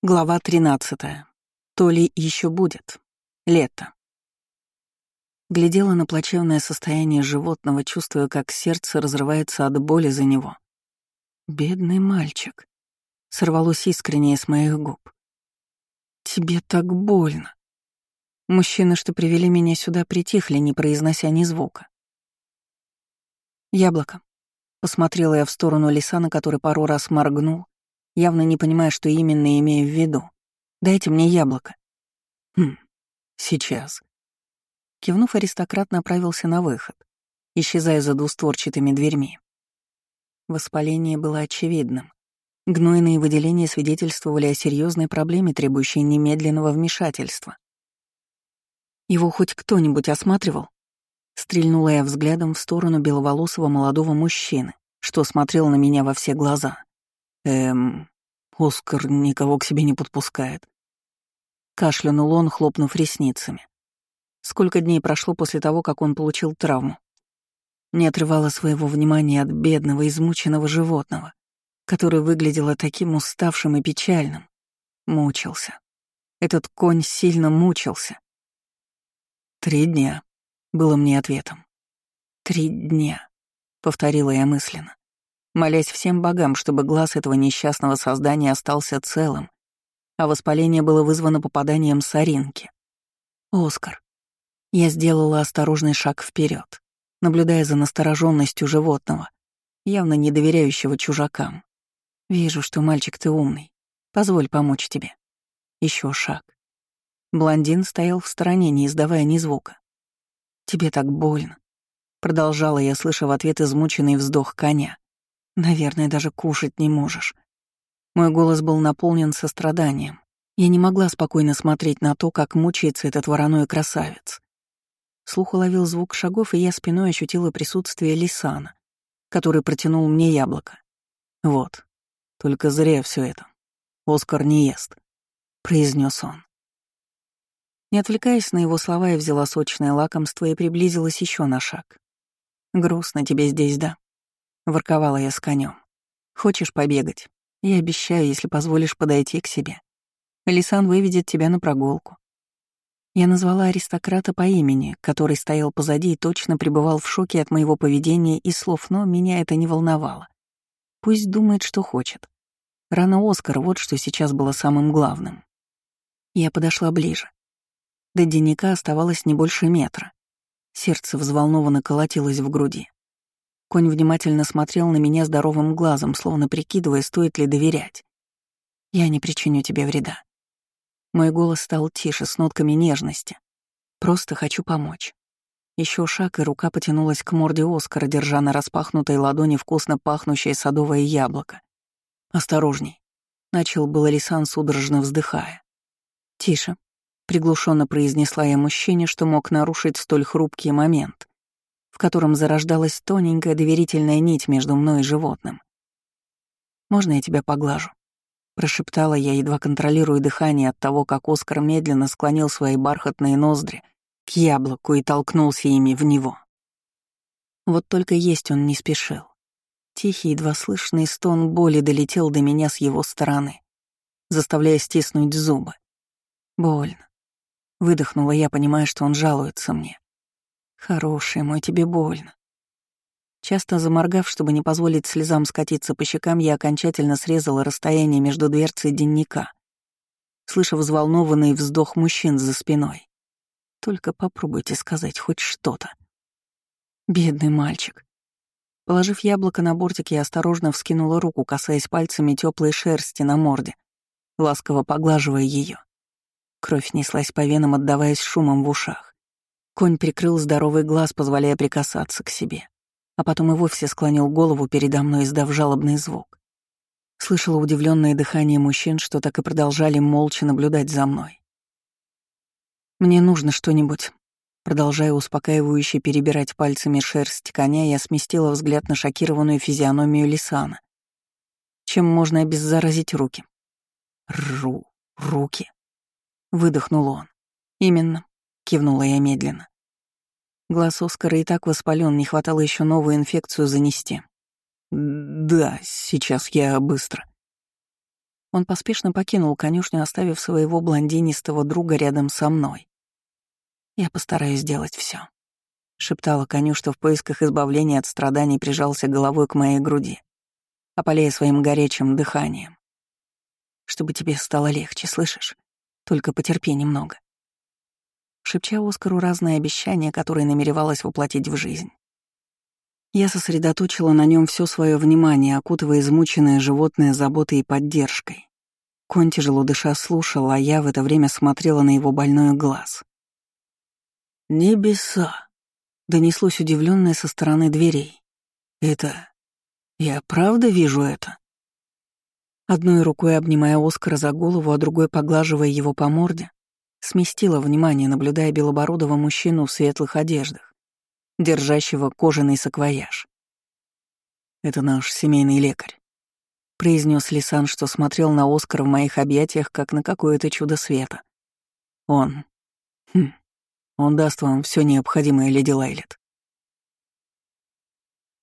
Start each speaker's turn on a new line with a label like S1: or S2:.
S1: Глава 13. То ли еще будет. Лето. Глядела на плачевное состояние животного, чувствуя, как сердце разрывается от боли за него. Бедный мальчик. Сорвалось искреннее с моих губ. Тебе так больно. Мужчины, что привели меня сюда, притихли, не произнося ни звука. Яблоко. Посмотрела я в сторону Лисана, который пару раз моргнул, явно не понимая, что именно имею в виду. «Дайте мне яблоко». «Хм, сейчас». Кивнув, аристократ направился на выход, исчезая за двустворчатыми дверьми. Воспаление было очевидным. Гнойные выделения свидетельствовали о серьезной проблеме, требующей немедленного вмешательства. «Его хоть кто-нибудь осматривал?» Стрельнула я взглядом в сторону беловолосого молодого мужчины, что смотрел на меня во все глаза. Эм, Оскар никого к себе не подпускает. Кашлянул он, хлопнув ресницами. Сколько дней прошло после того, как он получил травму? Не отрывала своего внимания от бедного, измученного животного, которое выглядело таким уставшим и печальным. Мучился. Этот конь сильно мучился. «Три дня», — было мне ответом. «Три дня», — повторила я мысленно молясь всем богам, чтобы глаз этого несчастного создания остался целым, а воспаление было вызвано попаданием соринки. Оскар. Я сделала осторожный шаг вперед, наблюдая за настороженностью животного, явно не доверяющего чужакам. Вижу, что мальчик ты умный. Позволь помочь тебе. Еще шаг. Блондин стоял в стороне, не издавая ни звука. «Тебе так больно», — продолжала я, слыша в ответ измученный вздох коня. Наверное, даже кушать не можешь. Мой голос был наполнен состраданием. Я не могла спокойно смотреть на то, как мучается этот вороной красавец. Слух уловил звук шагов, и я спиной ощутила присутствие Лисана, который протянул мне яблоко. Вот, только зря все это. Оскар не ест, произнес он. Не отвлекаясь на его слова, я взяла сочное лакомство и приблизилась еще на шаг. Грустно тебе здесь, да? Ворковала я с конем. Хочешь побегать? Я обещаю, если позволишь подойти к себе. Лисан выведет тебя на прогулку. Я назвала аристократа по имени, который стоял позади и точно пребывал в шоке от моего поведения и слов, но меня это не волновало. Пусть думает, что хочет. Рана Оскар — вот что сейчас было самым главным. Я подошла ближе. До денника оставалось не больше метра. Сердце взволнованно колотилось в груди. Конь внимательно смотрел на меня здоровым глазом, словно прикидывая, стоит ли доверять. «Я не причиню тебе вреда». Мой голос стал тише, с нотками нежности. «Просто хочу помочь». Еще шаг, и рука потянулась к морде Оскара, держа на распахнутой ладони вкусно пахнущее садовое яблоко. «Осторожней», — начал было Лисан, судорожно вздыхая. «Тише», — приглушенно произнесла я мужчине, что мог нарушить столь хрупкий момент в котором зарождалась тоненькая доверительная нить между мной и животным. «Можно я тебя поглажу?» Прошептала я, едва контролируя дыхание от того, как Оскар медленно склонил свои бархатные ноздри к яблоку и толкнулся ими в него. Вот только есть он не спешил. Тихий, едва слышный стон боли долетел до меня с его стороны, заставляя стиснуть зубы. Больно. Выдохнула я, понимая, что он жалуется мне. Хороший мой, тебе больно. Часто заморгав, чтобы не позволить слезам скатиться по щекам, я окончательно срезала расстояние между дверцей денника, слыша взволнованный вздох мужчин за спиной. Только попробуйте сказать хоть что-то. Бедный мальчик. Положив яблоко на бортик, я осторожно вскинула руку, касаясь пальцами теплой шерсти на морде, ласково поглаживая ее. Кровь неслась по венам, отдаваясь шумом в ушах. Конь прикрыл здоровый глаз, позволяя прикасаться к себе, а потом и вовсе склонил голову передо мной, издав жалобный звук. Слышала удивленное дыхание мужчин, что так и продолжали молча наблюдать за мной. «Мне нужно что-нибудь». Продолжая успокаивающе перебирать пальцами шерсть коня, я сместила взгляд на шокированную физиономию Лисана. Чем можно обеззаразить руки? «Ру... руки», — выдохнул он. «Именно», — кивнула я медленно. Глаз Оскара и так воспален, не хватало еще новую инфекцию занести. «Да, сейчас я быстро». Он поспешно покинул конюшню, оставив своего блондинистого друга рядом со мной. «Я постараюсь сделать все, шептала коню, что в поисках избавления от страданий прижался головой к моей груди, опаляя своим горячим дыханием. «Чтобы тебе стало легче, слышишь? Только потерпи немного». Шепча Оскару разные обещания, которые намеревалась воплотить в жизнь. Я сосредоточила на нем все свое внимание, окутывая измученное животное заботой и поддержкой. Конь тяжело дыша слушал, а я в это время смотрела на его больной глаз. «Небеса!» — донеслось удивленное со стороны дверей. «Это... я правда вижу это?» Одной рукой обнимая Оскара за голову, а другой поглаживая его по морде, сместила внимание, наблюдая белобородого мужчину в светлых одеждах держащего кожаный саквояж. «Это наш семейный лекарь», — произнес Лисан, что смотрел на Оскара в моих объятиях, как на какое-то чудо света. «Он... Хм, он даст вам все необходимое, леди Лайлет.